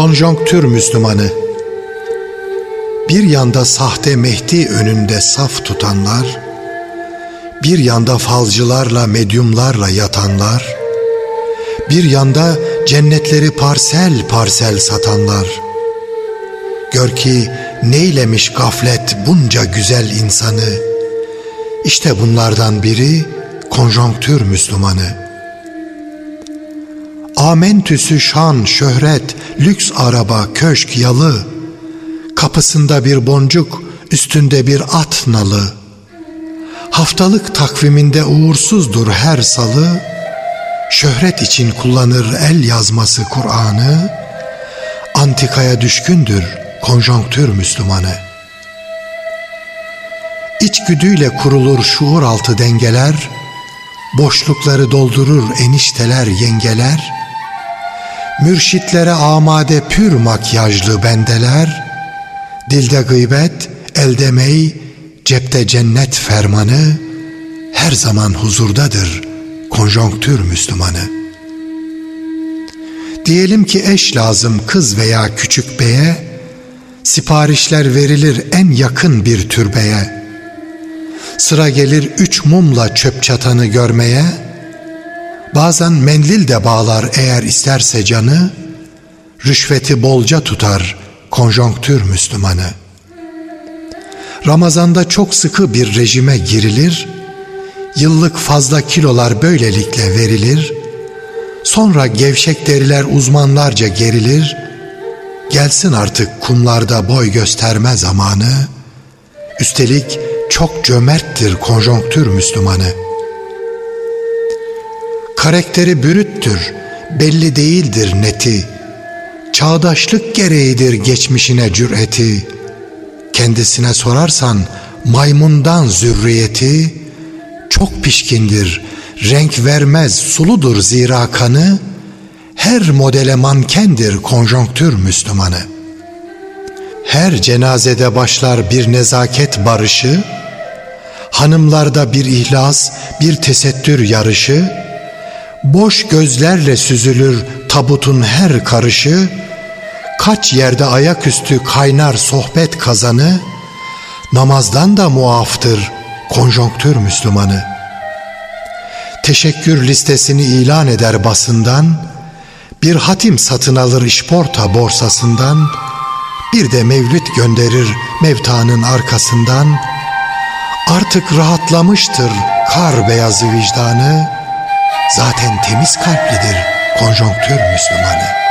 Konjonktür Müslümanı Bir yanda sahte Mehdi önünde saf tutanlar, bir yanda falcılarla, medyumlarla yatanlar, bir yanda cennetleri parsel parsel satanlar. Gör ki neylemiş gaflet bunca güzel insanı. İşte bunlardan biri konjonktür Müslümanı.'' Amentüsü şan, şöhret, lüks araba, köşk, yalı, kapısında bir boncuk, üstünde bir at nalı. Haftalık takviminde uğursuzdur her salı, şöhret için kullanır el yazması Kur'an'ı, antikaya düşkündür konjonktür Müslümanı. İçgüdüyle kurulur şuur altı dengeler, boşlukları doldurur enişteler yengeler, Mürşitlere amade pür makyajlı bendeler, Dilde gıybet, elde mey, cepte cennet fermanı, Her zaman huzurdadır konjonktür Müslümanı. Diyelim ki eş lazım kız veya küçük beye, Siparişler verilir en yakın bir türbeye. Sıra gelir üç mumla çöp çatanı görmeye, Bazen mendil de bağlar eğer isterse canı, rüşveti bolca tutar konjonktür Müslümanı. Ramazanda çok sıkı bir rejime girilir, yıllık fazla kilolar böylelikle verilir, sonra gevşek deriler uzmanlarca gerilir, gelsin artık kumlarda boy gösterme zamanı, üstelik çok cömerttir konjonktür Müslümanı.'' Karakteri bürüttür, belli değildir neti. Çağdaşlık gereğidir geçmişine cüreti. Kendisine sorarsan maymundan zürriyeti, çok pişkindir, renk vermez, suludur zira kanı, her modele mankendir konjonktür Müslümanı. Her cenazede başlar bir nezaket barışı, hanımlarda bir ihlas, bir tesettür yarışı, Boş gözlerle süzülür tabutun her karışı, Kaç yerde ayaküstü kaynar sohbet kazanı, Namazdan da muaftır konjonktür Müslümanı. Teşekkür listesini ilan eder basından, Bir hatim satın alır işporta borsasından, Bir de mevlüt gönderir mevtanın arkasından, Artık rahatlamıştır kar beyazı vicdanı, zaten temiz kalplidir konjonktür Müslümanı.